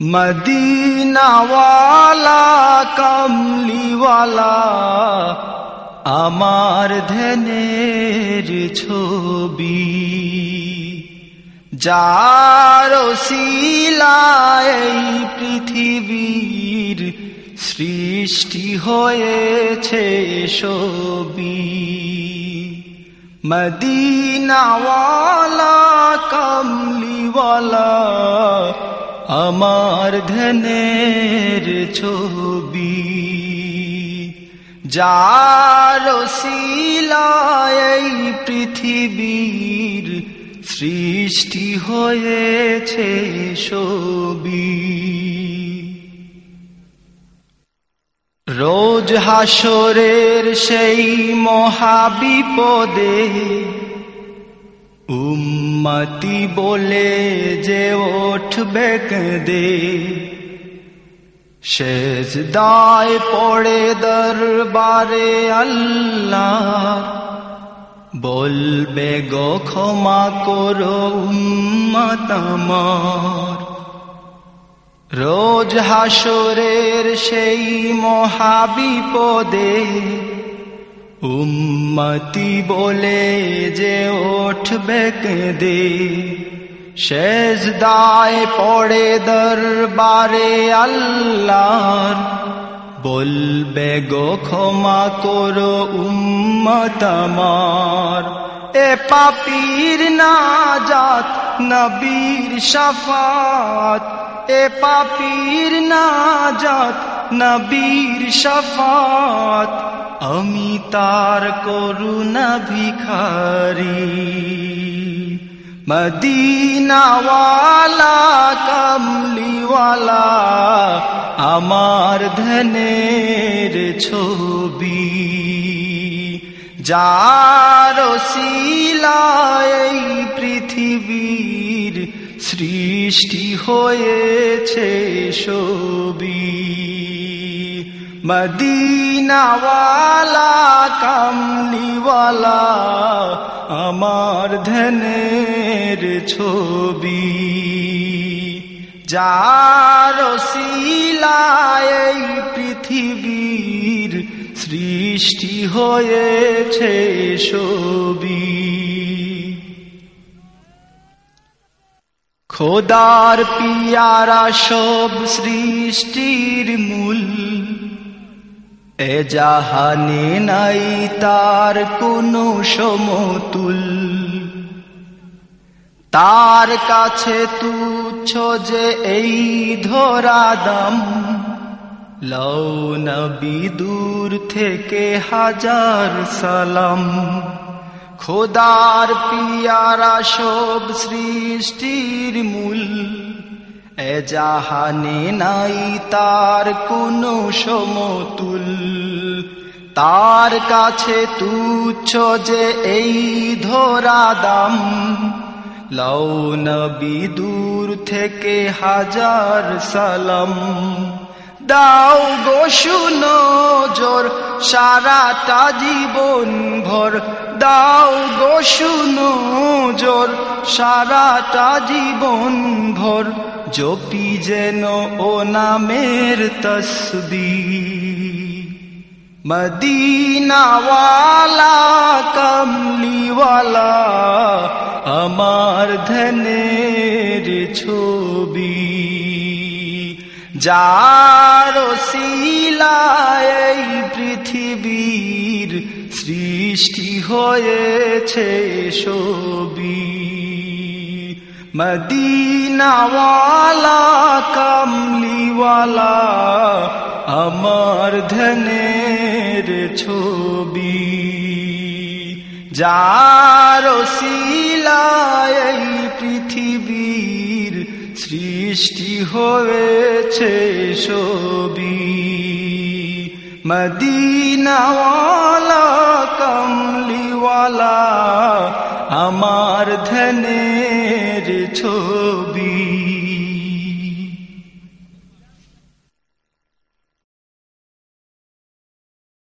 মদিনাওয়ালা কমলিওয়ালা আমার ধ্যানের ছবি। যার শিলায় পৃথিবীর সৃষ্টি হয়েছে ছবি মদিনাওয়ালা কমলিওয়ালা আমার ধ্যানের ছবি। যার পৃথিবীর সৃষ্টি হয়েছে ছবি। রোজ হাসরের সেই মহাবিপদে উম্মতি বলে যে উঠবে দে শেষ দায় পড়ে দরবারে আল্লাহ বলবে, গো ক্ষমা করো উম্মত আমার। রোজ হাসরের সেই মহাবিপদে উম্মতি বলে যে উঠবে দে শেষ দায় পড়ে দরবারে আল্লাহর। বলবে গো, ক্ষমা করো উম্মত আমার। এ পাপীর নাজাত, নবীর শফাত। এ পাপীর নাজাত, নবীর শফাত। আমি তার করুণা ভিখারি। মদিনাওয়ালা, কমলিওয়ালা, আমার ধনের ছবি। যার শিলায় পৃথিবীর সৃষ্টি হয়েছে ছবি মদিনাওয়ালা, কামলিওয়ালা, আমার ধনের ছবি। যার শিলায় পৃথিবীর সৃষ্টি হয়েছে ছবি। খোদার পিয়ারা সব সৃষ্টির মূল এ নাই তার কোনো সমতুল। তার কাছে তুচ্ছ যে এই ধরা দাম। দূর থেকে হাজার সালাম। খোদার পিয়ারা সব সৃষ্টির মূল। এ জাহানে নাই তার কোনো সমতুল। তার কাছে তুচ্ছ যে এই ধরা দাম। লৌন দূর থেকে হাজার সালাম। দাও গো শুনো জোর সারাটা জীবন ভর। দাও গো শুনো জোর সারাটা জীবন ভর। জপি যেন ও নামের তসবি মদিনাওয়ালা, কমলিওয়ালা, আমার ধনের ছবি। শিলায় পৃথিবীর সৃষ্টি হয়েছে ছবি। মদিনাওয়ালা, কামলিওয়ালা, আমার ধনের ছবি। যার শিলায় পৃথিবীর সৃষ্টি হয়েছে ছবি। মদিনাওয়ালা কমলিওয়ালা আমার ধনের ছবি